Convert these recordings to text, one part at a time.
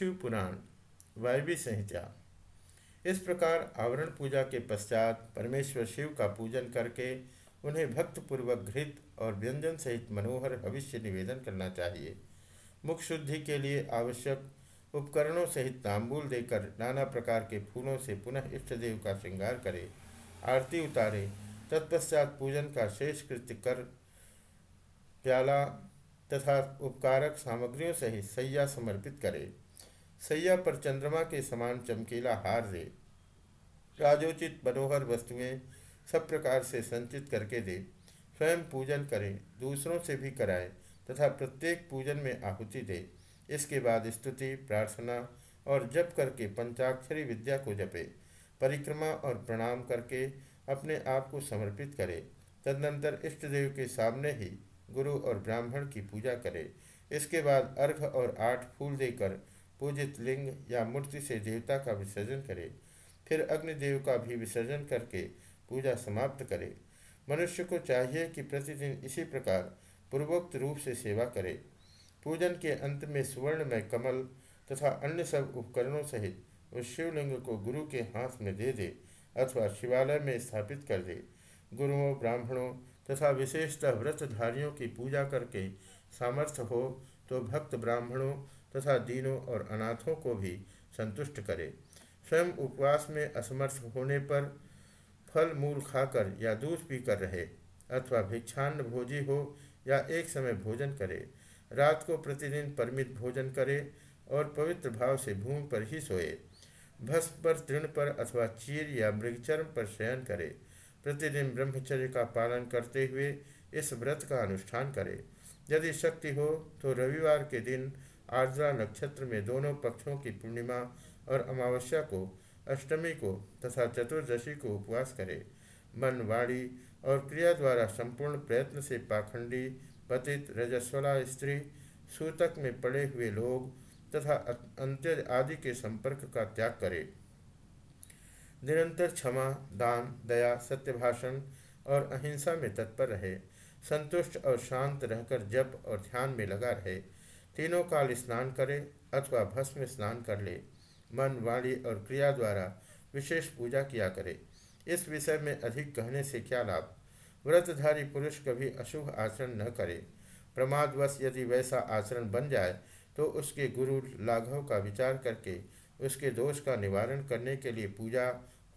शिव पुराण वायवी संहिता। इस प्रकार आवरण पूजा के पश्चात परमेश्वर शिव का पूजन करके उन्हें भक्तपूर्वक घृत और व्यंजन सहित मनोहर भविष्य निवेदन करना चाहिए। मुख शुद्धि के लिए आवश्यक उपकरणों सहित तांबूल देकर नाना प्रकार के फूलों से पुनः इष्ट देव का श्रृंगार करे, आरती उतारे, तत्पश्चात पूजन का शेष कृत्य कर प्याला तथा उपकारक सामग्रियों सहित सैया समर्पित करे। सैया पर चंद्रमा के समान चमकीला हार दे। राजोचित मनोहर वस्तुएँ सब प्रकार से संचित करके दे। स्वयं पूजन करे, दूसरों से भी कराए तथा प्रत्येक पूजन में आहुति दे। इसके बाद स्तुति, प्रार्थना और जप करके पंचाक्षरी विद्या को जपे। परिक्रमा और प्रणाम करके अपने आप को समर्पित करे। तदनंतर इष्ट देव के सामने ही गुरु और ब्राह्मण की पूजा करे। इसके बाद अर्घ और आठ फूल देकर पूजित लिंग या मूर्ति से देवता का विसर्जन करे, फिर अग्निदेव का भी विसर्जन करके पूजा समाप्त करे। मनुष्य को चाहिए कि प्रतिदिन इसी प्रकार पूर्वोक्त रूप से सेवा करे। पूजन के अंत में सुवर्ण में कमल तथा अन्य सब उपकरणों सहित उस शिवलिंग को गुरु के हाथ में दे दे अथवा शिवालय में स्थापित कर दे। गुरुओं, ब्राह्मणों तथा विशेषतः व्रतधारियों की पूजा करके सामर्थ्य हो तो भक्त ब्राह्मणों तथा दीनों और अनाथों को भी संतुष्ट करे। स्वयं उपवास में असमर्थ होने पर फल मूल खाकर या दूध पीकर रहे, अथवा भिक्षान्न भोजी हो या एक समय भोजन करे। रात को प्रतिदिन परमित भोजन करे और पवित्र भाव से भूमि पर ही सोए। भस्म पर तृण पर अथवा चीर या मृगचर्म पर शयन करे। प्रतिदिन ब्रह्मचर्य का पालन करते हुए इस व्रत का अनुष्ठान करें। यदि शक्ति हो तो रविवार के दिन आर्द्रा नक्षत्र में दोनों पक्षों की पूर्णिमा और अमावस्या को, अष्टमी को तथा चतुर्दशी को उपवास करे। मन वाणी और क्रिया द्वारा संपूर्ण प्रयत्न से पाखंडी, पतित, रजस्वला स्त्री, सूतक में पड़े हुए लोग तथा अंत्य आदि के संपर्क का त्याग करे। निरंतर क्षमा, दान, दया सत्य भाषण और अहिंसा में तत्पर रहे। संतुष्ट और शांत रहकर जप और ध्यान में लगा रहे। तीनों काल स्नान करे अथवा भस्म स्नान कर ले, मन, वाणी और क्रिया द्वारा विशेष पूजा किया करे। इस विषय में अधिक कहने से क्या लाभ? व्रतधारी पुरुष कभी अशुभ आचरण न करे। प्रमादवश यदि वैसा आचरण बन जाए तो उसके गुरु लाघव का विचार करके उसके दोष का निवारण करने के लिए पूजा,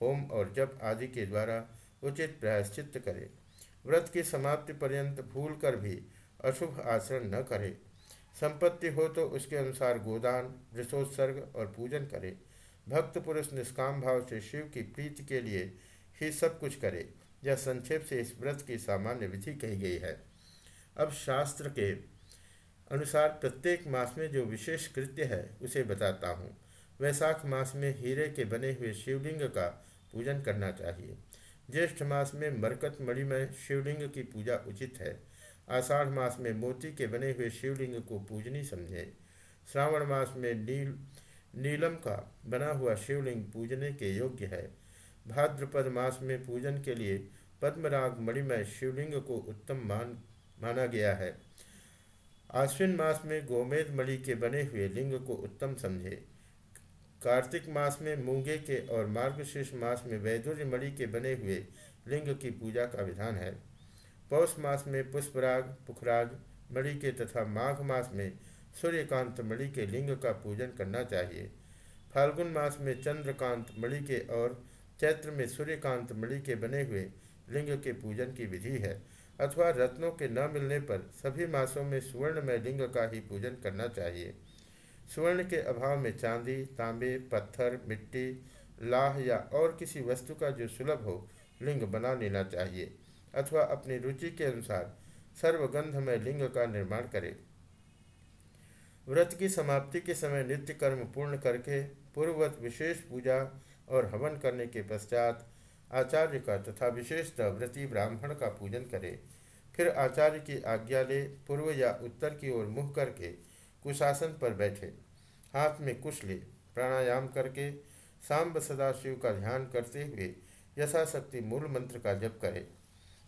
होम और जप आदि के द्वारा उचित प्रायश्चित करे। व्रत की समाप्ति पर्यंत भूल कर भी अशुभ आचरण न करे। संपत्ति हो तो उसके अनुसार गोदान वृषोत्सर्ग और पूजन करे। भक्त पुरुष निष्काम भाव से शिव की प्रीति के लिए ही सब कुछ करे यह संक्षेप से इस व्रत की सामान्य विधि कही गई है। अब शास्त्र के अनुसार प्रत्येक मास में जो विशेष कृत्य है, उसे बताता हूँ। वैशाख मास में हीरे के बने हुए शिवलिंग का पूजन करना चाहिए। ज्येष्ठ मास में मरकत मणि में शिवलिंग की पूजा उचित है। आषाढ़ मास में मोती के बने हुए शिवलिंग को पूजनी समझे। श्रावण मास में नील, नीलम का बना हुआ शिवलिंग पूजने के योग्य है। भाद्रपद मास में पूजन के लिए पद्मराग मणिमय शिवलिंग को उत्तम मान, माना गया है। आश्विन मास में गोमेद मणि के बने हुए लिंग को उत्तम समझे। कार्तिक मास में मूँगे के और मार्गशीर्ष मास में वैदुर्य मणि के बने हुए लिंग की पूजा का विधान है। पौष मास में पुष्पराग, पुखराग, मणि के तथा माघ मास में सूर्यकांत मणि के लिंग का पूजन करना चाहिए। फाल्गुन मास में चंद्रकांत मणि के और चैत्र में सूर्यकांत मणि के बने हुए लिंग के पूजन की विधि है, अथवा रत्नों के न मिलने पर सभी मासों में स्वर्ण में लिंग का ही पूजन करना चाहिए। स्वर्ण के अभाव में चांदी, तांबे, पत्थर, मिट्टी, लाह या और किसी वस्तु का जो सुलभ हो, लिंग बना लेना चाहिए। अथवा अपनी रुचि के अनुसार सर्वगंध में लिंग का निर्माण करे। व्रत की समाप्ति के समय नित्य कर्म पूर्ण करके पूर्ववत विशेष पूजा और हवन करने के पश्चात आचार्य का तथा विशेषतः व्रती ब्राह्मण का पूजन करे। फिर आचार्य की आज्ञा ले पूर्व या उत्तर की ओर मुँह करके कुशासन पर बैठे। हाथ में कुश ले प्राणायाम करके सांब सदाशिव का ध्यान करते हुए यथाशक्ति मूल मंत्र का जप करे।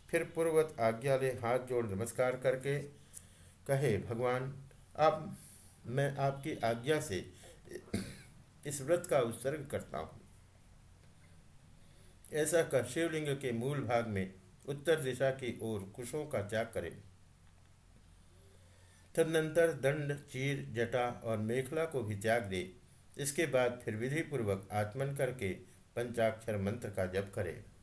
फिर पूर्वत आज्ञा ले हाथ जोड़ नमस्कार करके कहे, भगवान, आप, मैं आपकी आज्ञा से इस व्रत का उत्सर्ग करता हूँ। ऐसा कर शिवलिंग के मूल भाग में उत्तर दिशा की ओर कुशों का त्याग करें। तदनंतर दंड, चीर, जटा और मेखला को भी त्याग दे। इसके बाद फिर विधि पूर्वक आत्मन करके पंचाक्षर मंत्र का जप करे।